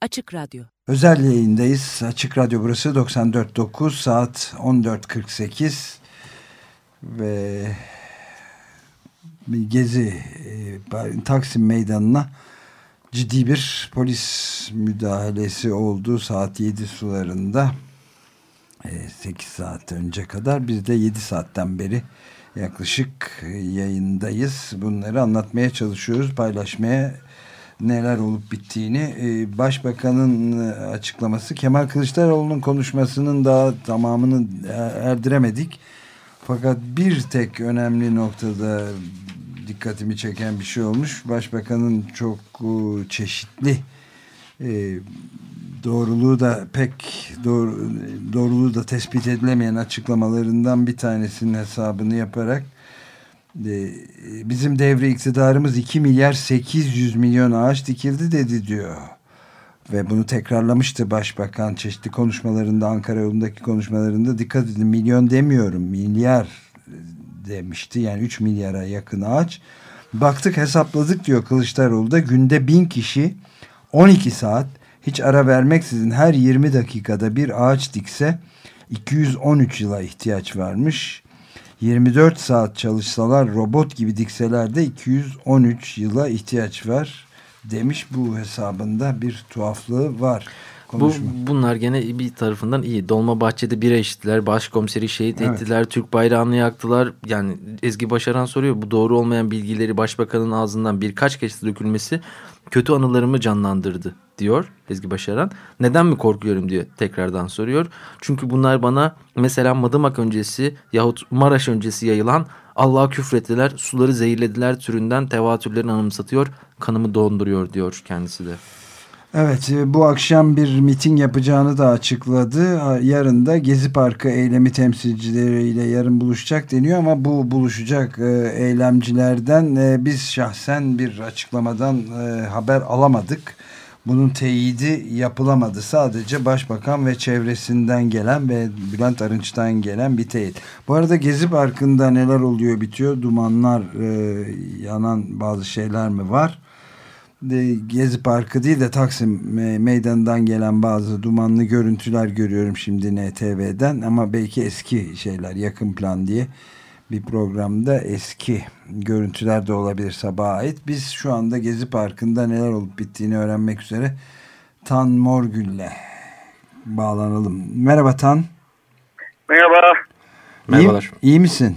Açık Radyo. Özel yayındayız. Açık Radyo burası. 94.9 saat 14.48 ve gezi e, Taksim Meydanı'na ciddi bir polis müdahalesi oldu. Saat 7 sularında 8 e, saat önce kadar. Biz de 7 saatten beri yaklaşık yayındayız. Bunları anlatmaya çalışıyoruz paylaşmaya neler olup bittiğini e, başbakanın açıklaması Kemal Kılıçdaroğlu'nun konuşmasının daha tamamını erdiremedik fakat bir tek önemli noktada dikkatimi çeken bir şey olmuş. Başbakanın çok e, çeşitli e, doğruluğu da pek doğru, doğruluğu da tespit edilemeyen açıklamalarından bir tanesinin hesabını yaparak e, bizim devre iktidarımız 2 milyar 800 milyon ağaç dikildi dedi diyor. Ve bunu tekrarlamıştı başbakan çeşitli konuşmalarında Ankara yolundaki konuşmalarında dikkat edin milyon demiyorum milyar demişti. Yani 3 milyara yakın ağaç. Baktık hesapladık diyor Kılıçdaroğlu da günde bin kişi 12 saat hiç ara vermeksizin her 20 dakikada bir ağaç dikse 213 yıla ihtiyaç varmış. 24 saat çalışsalar robot gibi dikseler de 213 yıla ihtiyaç var demiş bu hesabında bir tuhaflığı var. Bu, bunlar gene bir tarafından iyi. Dolmabahçe'de bira içtiler. Başkomiseri şehit evet. ettiler. Türk bayrağını yaktılar. Yani Ezgi Başaran soruyor. Bu doğru olmayan bilgileri başbakanın ağzından birkaç kez dökülmesi kötü anılarımı canlandırdı diyor Ezgi Başaran. Neden mi korkuyorum diye tekrardan soruyor. Çünkü bunlar bana mesela Madımak öncesi yahut Maraş öncesi yayılan Allah'a küfrettiler, suları zehirlediler türünden tevatürlerini anımsatıyor, kanımı donduruyor diyor kendisi de. Evet e, bu akşam bir miting yapacağını da açıkladı. Yarın da Gezi Parkı eylemi temsilcileriyle yarın buluşacak deniyor ama bu buluşacak e, eylemcilerden e, biz şahsen bir açıklamadan haber alamadık. Bunun teyidi yapılamadı. Sadece başbakan ve çevresinden gelen ve Bülent Arınç'tan gelen bir teyit. Bu arada Gezi Parkı'nda neler oluyor bitiyor? Dumanlar, yanan bazı şeyler mi var? Gezi Parkı değil de Taksim meydanından gelen bazı dumanlı görüntüler görüyorum şimdi NTV'den ama belki eski şeyler yakın plan diye bir programda eski görüntüler de olabilir sabaha ait. Biz şu anda Gezi Parkı'nda neler olup bittiğini öğrenmek üzere Tan Morgül'le bağlanalım. Merhaba Tan. Merhaba. Merhabalar. İyi, iyi misin?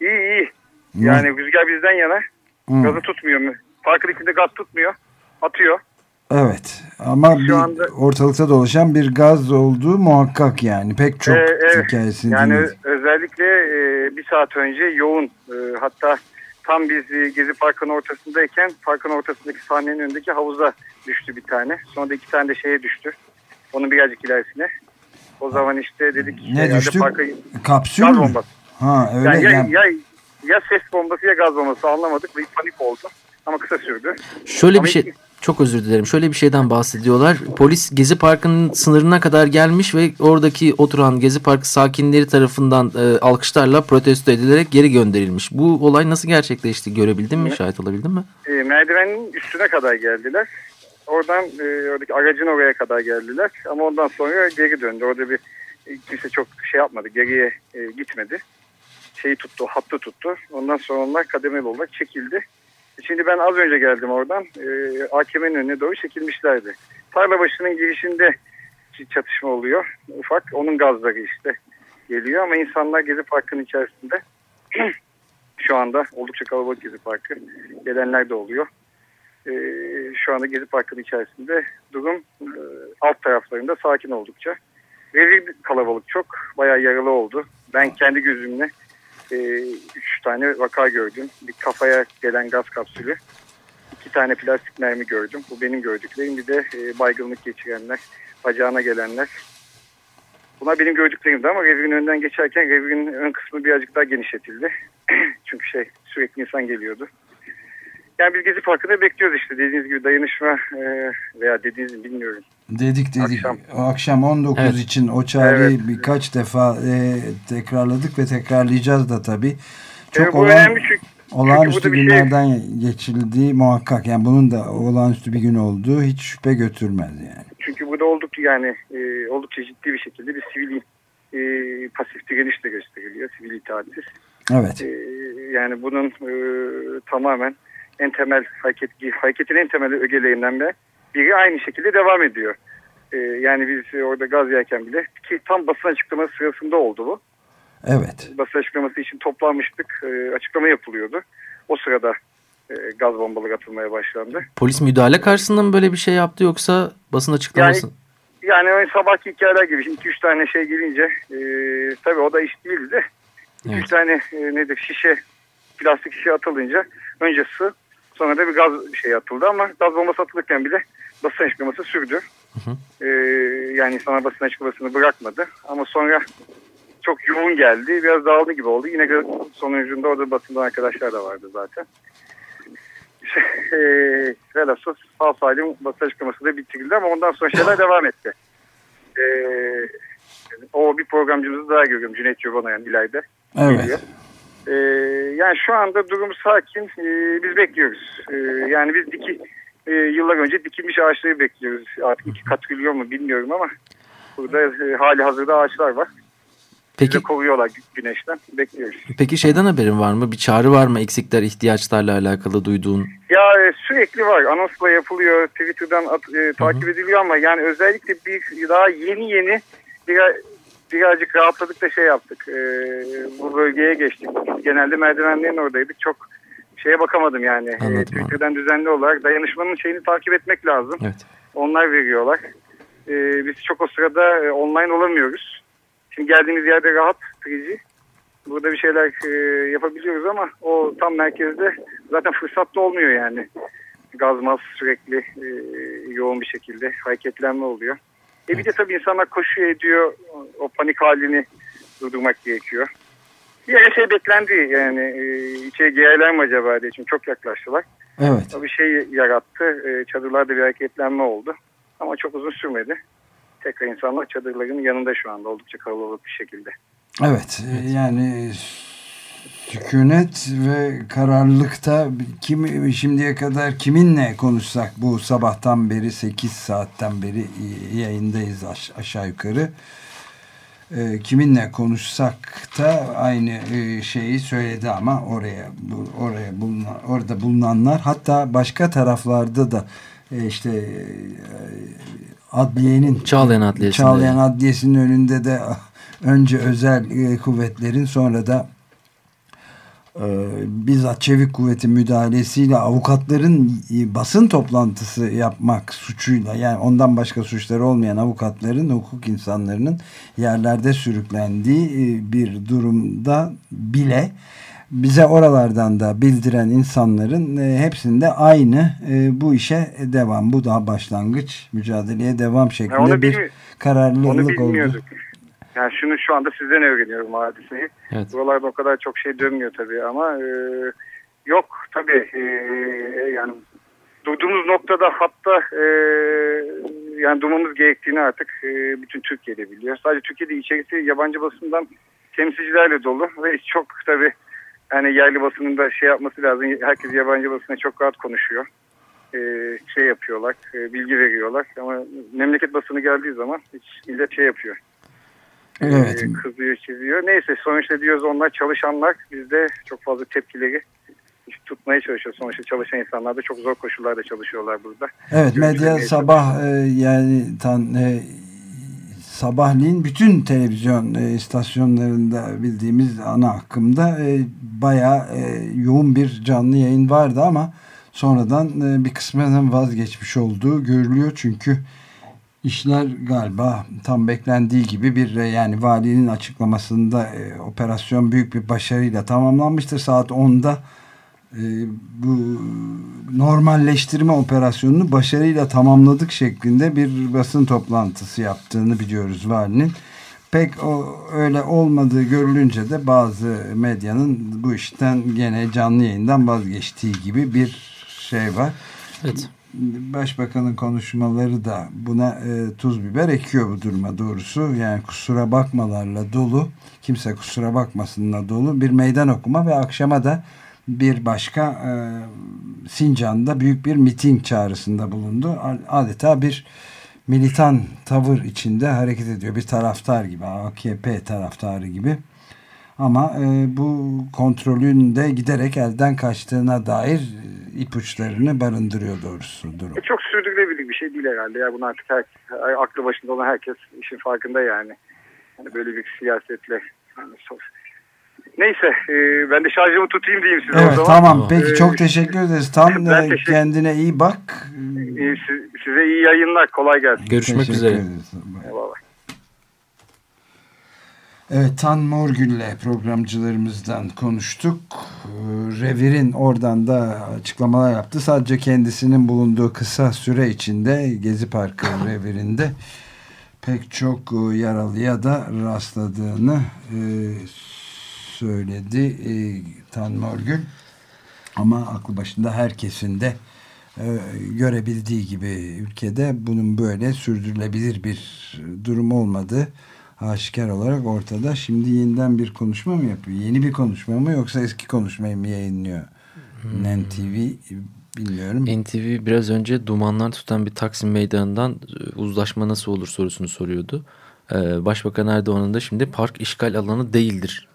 İyi iyi. Yani rüzgar bizden yana. Hı. Gazı tutmuyor mu? Parkın içinde gaz tutmuyor. Atıyor. Evet ama Şu bir anda, ortalıkta dolaşan bir gaz olduğu muhakkak yani pek çok e, evet, hikayesini Yani özellikle e, bir saat önce yoğun e, hatta tam biz e, Gezi Parkı'nın ortasındayken parkın ortasındaki sahnenin önündeki havuza düştü bir tane. Sonra da iki tane de şeye düştü. Onun birazcık ilerisine. O zaman işte dedik. Ne düştü? Parka, Kapsül gaz mü? bombası. Ha öyle yani ya, yani... ya, ya ses bombası ya gaz bombası anlamadık ve panik oldu ama kısa sürdü. Şöyle ama bir şey çok özür dilerim. Şöyle bir şeyden bahsediyorlar. Polis Gezi Parkı'nın sınırına kadar gelmiş ve oradaki oturan Gezi Parkı sakinleri tarafından e, alkışlarla protesto edilerek geri gönderilmiş. Bu olay nasıl gerçekleşti? Görebildin mi? Şahit olabildin mi? E, merdivenin üstüne kadar geldiler. Oradan e, oradaki aracın oraya kadar geldiler. Ama ondan sonra geri döndü. Orada bir e, kimse çok şey yapmadı. Geriye e, gitmedi. Şeyi tuttu, hattı tuttu. Ondan sonra onlar kademeli olarak çekildi. Şimdi ben az önce geldim oradan. E, AKM'nin önüne doğru çekilmişlerdi. Tarla başının girişinde çatışma oluyor. Ufak. Onun gazları işte geliyor ama insanlar Gezi Parkı'nın içerisinde şu anda oldukça kalabalık Gezi Parkı. Gelenler de oluyor. E, şu anda Gezi Parkı'nın içerisinde durum e, alt taraflarında sakin oldukça. Veri kalabalık çok. Bayağı yaralı oldu. Ben kendi gözümle e, üç tane vaka gördüm. Bir kafaya gelen gaz kapsülü, iki tane plastik mermi gördüm. Bu benim gördüklerim. Bir de e, baygınlık geçirenler, bacağına gelenler. Bunlar benim gördüklerimdi ama revinin önünden geçerken revinin ön kısmı birazcık daha genişletildi. Çünkü şey sürekli insan geliyordu. Yani biz Gezi Parkı'nda bekliyoruz işte dediğiniz gibi dayanışma e, veya dediğiniz gibi bilmiyorum. Dedik dedik. Akşam, akşam 19 evet. için o çağrıyı evet. birkaç defa e, tekrarladık ve tekrarlayacağız da tabii. Çok evet, olan, önemli çünkü Olağanüstü şey- günlerden şey, geçildiği muhakkak. Yani bunun da olağanüstü bir gün olduğu hiç şüphe götürmez yani. Çünkü burada olduk yani e, oldukça ciddi bir şekilde bir sivil e, pasif direniş de gösteriliyor. Sivil itaatsiz. Evet. E, yani bunun e, tamamen en temel hareket, hareketin en temel ögelerinden de biri aynı şekilde devam ediyor. E, yani biz orada gaz yerken bile ki tam basın açıklaması sırasında oldu bu. Evet. Basın açıklaması için toplanmıştık. E, açıklama yapılıyordu. O sırada e, gaz bombaları atılmaya başlandı. Polis müdahale karşısında mı böyle bir şey yaptı yoksa basın açıklaması? Yani, yani sabahki hikayeler gibi 2-3 tane şey gelince e, tabii o da iş değildi de 2-3 evet. tane e, nedir şişe plastik şişe atılınca önce su sonra da bir gaz bir şey atıldı ama gaz bombası atılırken bile basın açıklaması sürdü. Hı hı. E, yani insanlar basın açıklamasını bırakmadı ama sonra çok yoğun geldi. Biraz dağıldı gibi oldu. Yine sonucunda orada basından arkadaşlar da vardı zaten. İşte, e, velhasıl sağ salim basın açıklaması da bitirildi ama ondan sonra şeyler devam etti. E, o bir programcımızı daha görüyorum. Cüneyt Yobanayan ileride. Evet. E, yani şu anda durum sakin. E, biz bekliyoruz. E, yani biz diki e, yıllar önce dikilmiş ağaçları bekliyoruz. Artık iki kat gülüyor mu bilmiyorum ama burada e, hali hazırda ağaçlar var. Peki, Bizi kovuyorlar güneşten. Bekliyoruz. Peki şeyden haberin var mı? Bir çağrı var mı eksikler, ihtiyaçlarla alakalı duyduğun? Ya e, sürekli var. Anonsla yapılıyor. Twitter'dan at, e, takip ediliyor ama yani özellikle bir daha yeni yeni bir, birazcık rahatladık da şey yaptık. E, bu bölgeye geçtik. Genelde merdivenlerin oradaydık. Çok şeye bakamadım yani. E, Twitter'dan düzenli olarak dayanışmanın şeyini takip etmek lazım. Evet. Onlar veriyorlar. E, biz çok o sırada e, online olamıyoruz. Şimdi geldiğimiz yerde rahat krizi. Burada bir şeyler e, yapabiliyoruz ama o tam merkezde zaten fırsat da olmuyor yani. Gazmaz sürekli e, yoğun bir şekilde hareketlenme oluyor. E bir de tabii insanlar koşuyor ediyor. O panik halini durdurmak gerekiyor. Bir şey beklendi yani e, içeri girerler mi acaba diye. Çünkü çok yaklaştılar. Evet. O bir şey yarattı. E, çadırlarda bir hareketlenme oldu. Ama çok uzun sürmedi tekrar insanlar çadırların yanında şu anda oldukça kalabalık bir şekilde. Evet, evet. yani sükunet ve kararlılıkta kim şimdiye kadar kiminle konuşsak bu sabahtan beri 8 saatten beri yayındayız aşağı yukarı. E, kiminle konuşsak da aynı e, şeyi söyledi ama oraya oraya bulunan, orada bulunanlar hatta başka taraflarda da e, işte adliyenin Çağlayan Adliyesi'nin Çağlayan Adliyesi'nin önünde de önce özel e, kuvvetlerin sonra da e, bizzat çevik kuvvetin müdahalesiyle avukatların e, basın toplantısı yapmak suçuyla yani ondan başka suçları olmayan avukatların hukuk insanlarının yerlerde sürüklendiği e, bir durumda bile bize oralardan da bildiren insanların e, hepsinde aynı e, bu işe devam. Bu daha başlangıç mücadeleye devam şeklinde bir kararlılık oldu. Yani şunu şu anda sizden öğreniyorum hadiseyi. Evet. Buralarda o kadar çok şey dönmüyor tabii ama e, yok tabii e, yani durduğumuz noktada hatta e, yani durmamız gerektiğini artık e, bütün Türkiye'de biliyor. Sadece Türkiye'de içerisi yabancı basından temsilcilerle dolu ve çok tabii yani yerli basının da şey yapması lazım. Herkes yabancı basına çok rahat konuşuyor. Ee, şey yapıyorlar, e, bilgi veriyorlar. Ama memleket basını geldiği zaman hiç millet şey yapıyor. Evet. Ee, kızıyor, çiziyor. Neyse sonuçta diyoruz onlar çalışanlar. Bizde çok fazla tepkileri tutmaya çalışıyor. Sonuçta çalışan insanlar da çok zor koşullarda çalışıyorlar burada. Evet medya sabah e, yani tan, e, sabahleyin bütün televizyon e, istasyonlarında bildiğimiz ana akımda e, bayağı e, yoğun bir canlı yayın vardı ama sonradan e, bir kısmından vazgeçmiş olduğu görülüyor çünkü işler galiba tam beklendiği gibi bir e, yani valinin açıklamasında e, operasyon büyük bir başarıyla tamamlanmıştır saat 10'da e, bu normalleştirme operasyonunu başarıyla tamamladık şeklinde bir basın toplantısı yaptığını biliyoruz valinin. Pek o öyle olmadığı görülünce de bazı medyanın bu işten gene canlı yayından vazgeçtiği gibi bir şey var. Evet. Başbakanın konuşmaları da buna e, tuz biber ekiyor bu duruma doğrusu. Yani kusura bakmalarla dolu, kimse kusura bakmasınla dolu bir meydan okuma ve akşama da bir başka e, Sincan'da büyük bir miting çağrısında bulundu. Adeta bir militan tavır içinde hareket ediyor. Bir taraftar gibi, AKP taraftarı gibi. Ama e, bu kontrolün de giderek elden kaçtığına dair e, ipuçlarını barındırıyor doğrusu durum. E çok sürdürülebilir bir şey değil herhalde. Ya bunu artık her, aklı başında olan herkes işin farkında yani. yani böyle bir siyasetle yani Neyse e, ben de şarjımı tutayım diyeyim size evet, o zaman. Tamam peki çok ee, teşekkür ederiz. Tam e, teşekkür... kendine iyi bak. E, size iyi yayınlar kolay gelsin. Görüşmek üzere. Eyvallah. Evet Tan Morgül'le programcılarımızdan konuştuk. Ee, Revir'in oradan da açıklamalar yaptı. Sadece kendisinin bulunduğu kısa süre içinde Gezi Parkı Revir'inde pek çok e, yaralıya da rastladığını e, söyledi e, Tan Morgül. Ama aklı başında herkesin de görebildiği gibi ülkede bunun böyle sürdürülebilir bir durum olmadığı aşikar olarak ortada. Şimdi yeniden bir konuşma mı yapıyor? Yeni bir konuşma mı yoksa eski konuşmayı mı yayınlıyor? Hmm. NTV bilmiyorum. NTV biraz önce dumanlar tutan bir Taksim Meydanı'ndan e, uzlaşma nasıl olur sorusunu soruyordu. Ee, Başbakan Erdoğan'ın da şimdi park işgal alanı değildir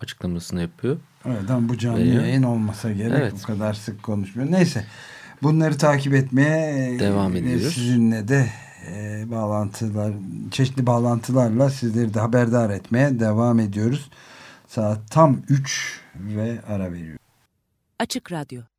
açıklamasını yapıyor. Evet ama bu canlı Ve, yayın olmasa gerek evet. bu kadar sık konuşmuyor. Neyse bunları takip etmeye devam ediyoruz. Sizinle de e, bağlantılar, çeşitli bağlantılarla sizleri de haberdar etmeye devam ediyoruz. Saat tam 3 ve ara veriyoruz. Açık Radyo